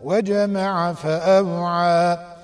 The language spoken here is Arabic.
وجمع فأوعى.